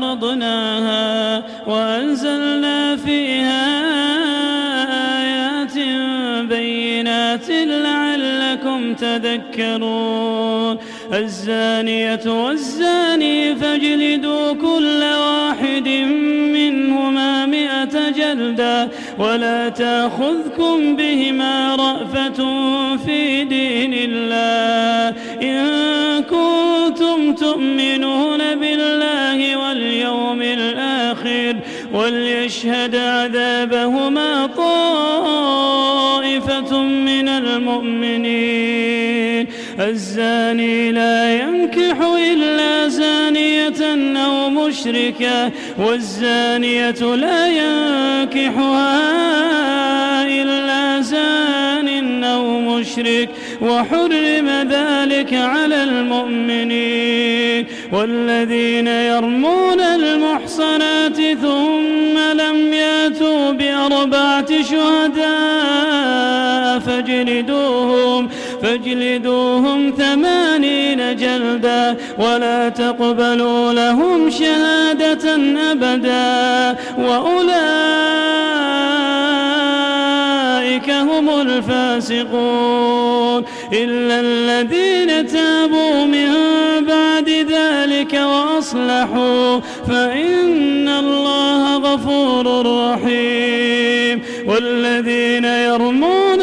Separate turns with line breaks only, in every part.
وفرضناها وأنزلنا فيها آيات بينات لعلكم تذكرون. الزانية والزاني فاجلدوا كل واحد منهما مئة جلدة ولا تأخذكم بهما رأفة في دين الله. إن كنتم تؤمنون بالله واليوم الآخر وليشهد عذابهما طائفة من المؤمنين الزاني لا أو مشركة والزانية لا ينكحها إلا زان أو مشرك وحرم ذلك على المؤمنين والذين يرمون المحصنات ثم لم يأتوا بأربعة شهداء فاجلدوهم فاجلدوهم ثمانين جلدا ولا تقبلوا لهم شهادة أبدا وأولئك هم الفاسقون إلا الذين تابوا من بعد ذلك وأصلحوا فإن الله غفور رحيم والذين يرمون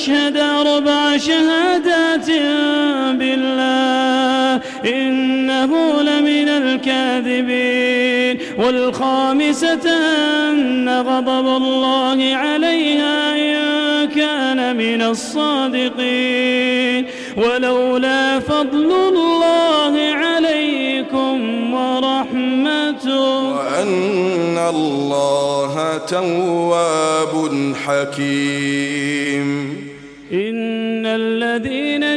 تشهد أربع شهادات بالله إنه لمن الكاذبين والخامسة أن غضب الله عليها إن كان من الصادقين ولولا فضل الله عليكم ورحمته
وأن الله تواب حكيم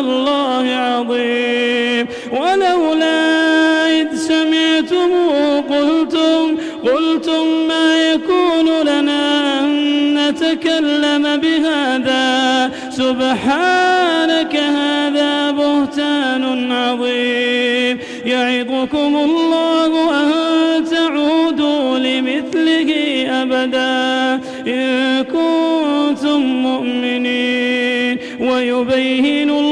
الله عظيم. ولولا إذ سمعتموه قلتم قلتم ما يكون ما تكلم بهذا. سبحانك هذا بهتان عظيم. يعظكم الله أن تعودوا لمثله أبدا. إن كنتم مؤمنين. ويبين الله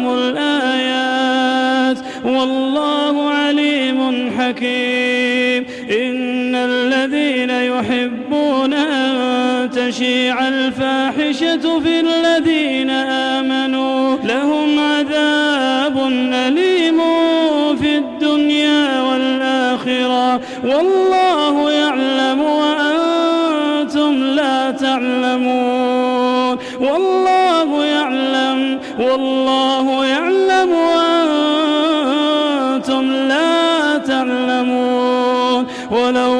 لكم الآيات والله عليم حكيم. إن الذين يحبون أن تشيع الفاحشة في الذين آمنوا لهم عذاب أليم في الدنيا والآخرة. والله يعلم يعلم وأنتم لا تعلمون. ولولا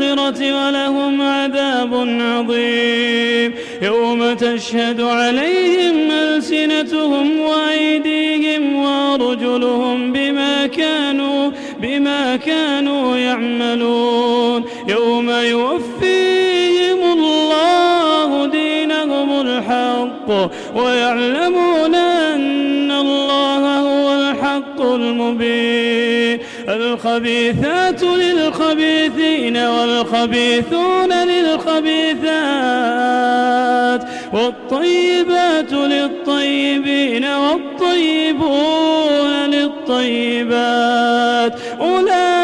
ولهم عذاب عظيم. يوم تشهد عليهم ألسنتهم وأيديهم وأرجلهم بما كانوا بما كانوا يعملون. يوم يوفيهم الله دينهم الحق ويعلمون أن الله هو الحق المبين. الخبيثات للخبيثين والخبيثون للخبيثات والطيبات للطيبين والطيبون للطيبات أولئك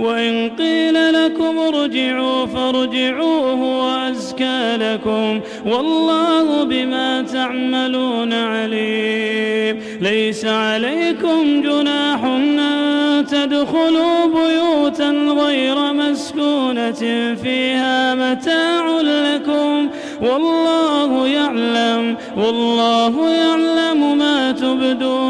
وإن قيل لكم ارجعوا فارجعوا هو أزكى لكم والله بما تعملون عليم. ليس عليكم جناح أن تدخلوا بيوتا غير مسكونة فيها متاع لكم. والله يعلم والله يعلم ما تبدون.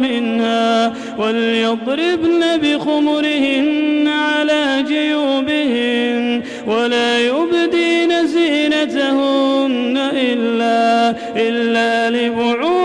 منها وليضربن بخمرهن على جيوبهن ولا يبدين زينتهن إلا, إلا لبعولهن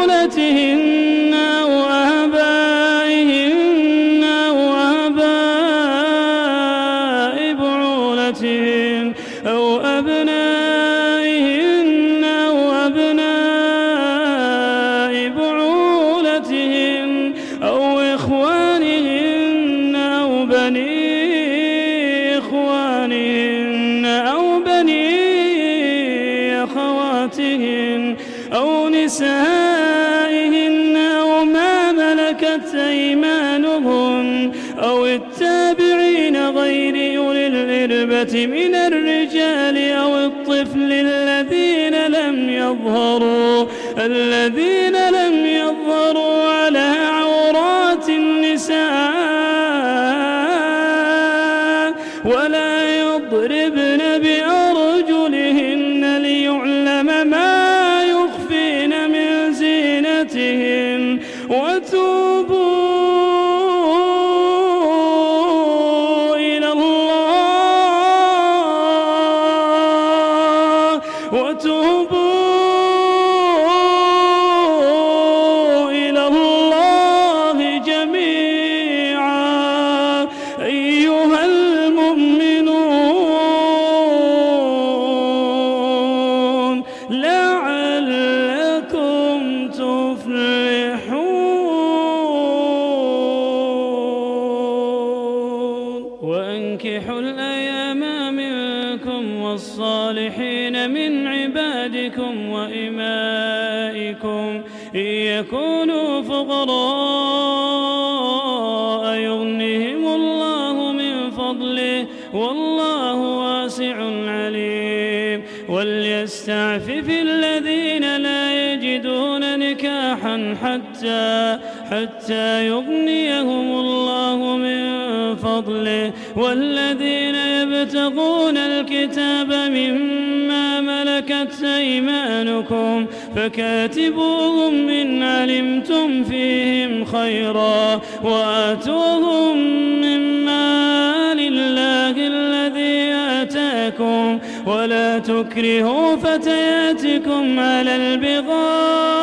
تفلحون. وأنكحوا الأيام منكم والصالحين من عبادكم وإمائكم. إن يكونوا فقراء حتى يغنيهم الله من فضله. والذين يبتغون الكتاب مما ملكت أيمانكم فكاتبوهم إن علمتم فيهم خيرا وآتوهم مما لله الذي آتاكم. ولا تكرهوا فتياتكم على البغاء إن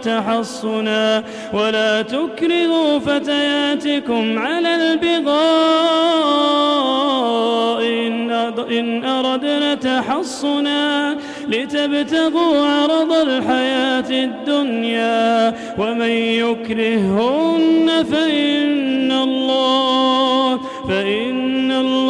أردنا تحصنا ولا تكرهوا فتياتكم على البغاء. إن أردنا تحصنا لتبتغوا عرض الحياة الدنيا. ومن يكرههن فإن الله فإن الله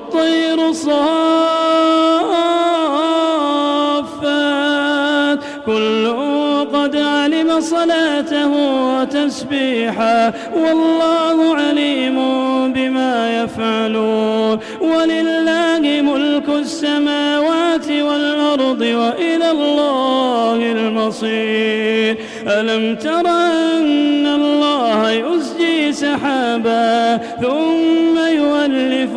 وتسبيحا والله عليم بما يفعلون. ولله ملك السماوات والأرض وإلى الله المصير. ألم تر أن الله يزجي سحابا ثم يولف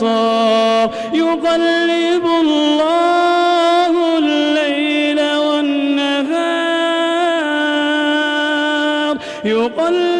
بالأبصار يقلب الله الليل والنهار. يقلب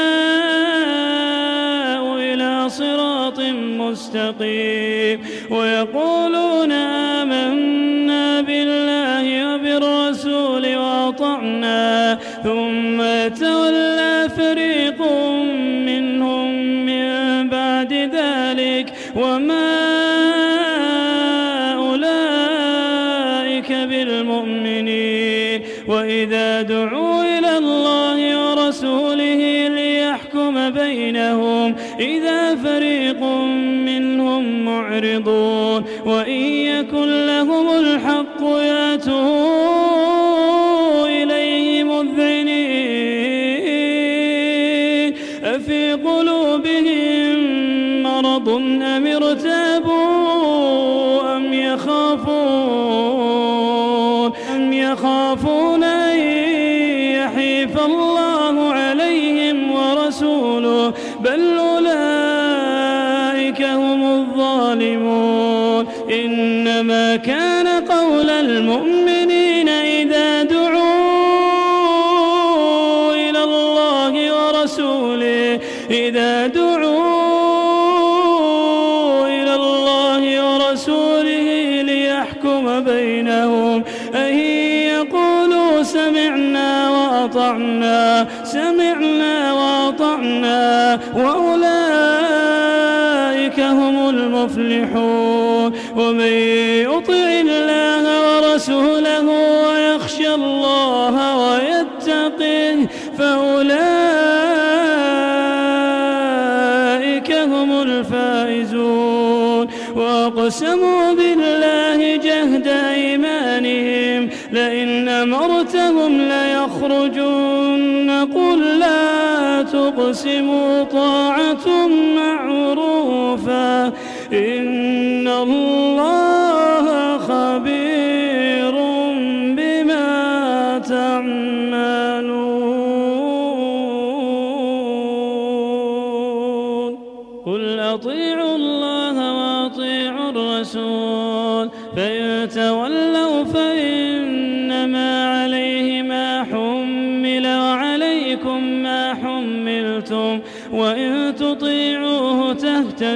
مستقيم ويقولون آمنا بالله وبالرسول وأطعنا ثم تولى فريق منهم من بعد ذلك وما أولئك بالمؤمنين. وإذا دعوا إلى الله ورسوله ليحكم بينهم إذا فريق معرضون وإن يكن لهم الظالمون إنما كان قول المؤمنين إذا دعوا إلى الله ورسوله. إذا دعوا إلى الله ورسوله ليحكم بينهم. أن يقولوا سمعنا وأطعنا سمعنا وأطعنا. وأقسموا بالله جهد أيمانهم لئن أمرتهم ليخرجون. قل لا تقسموا طاعة معروفة. إن الله